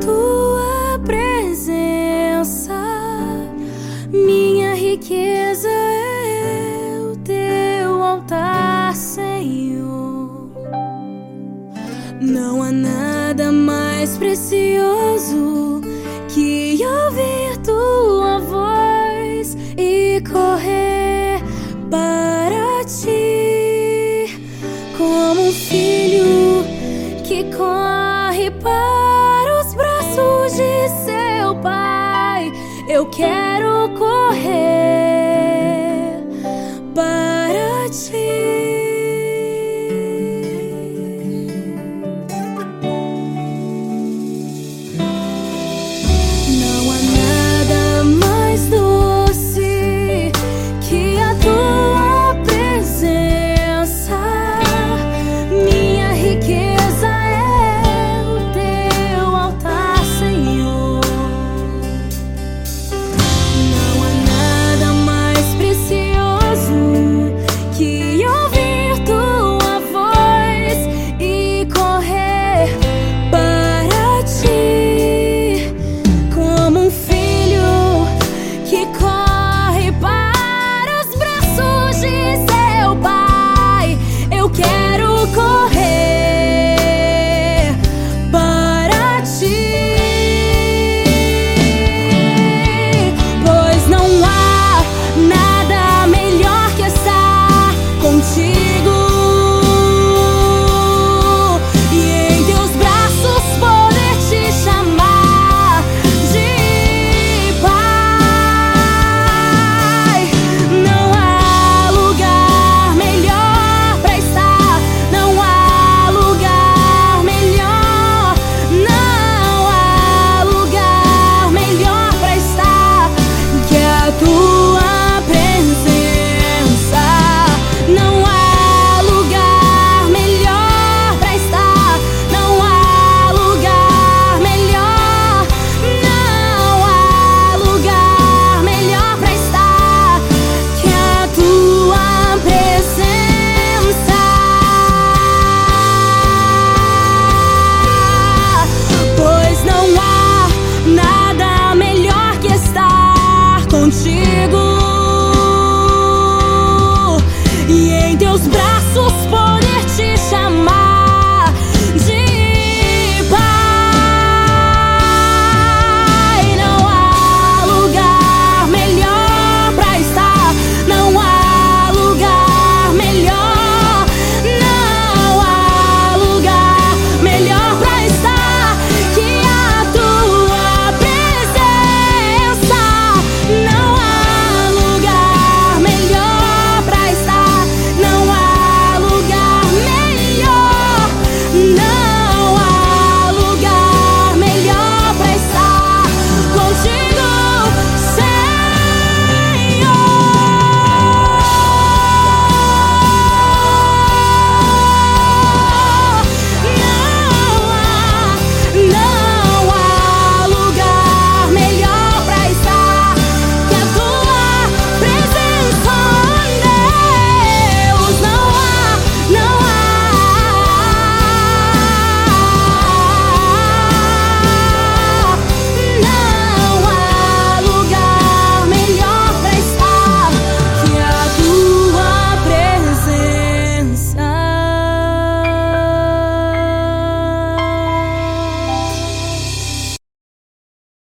tua presença. Minha riqueza é o teu altar, Senhor. Não há nada mais precioso que ouvir tua voz e correr para ti como um filho que corre Eu quero correr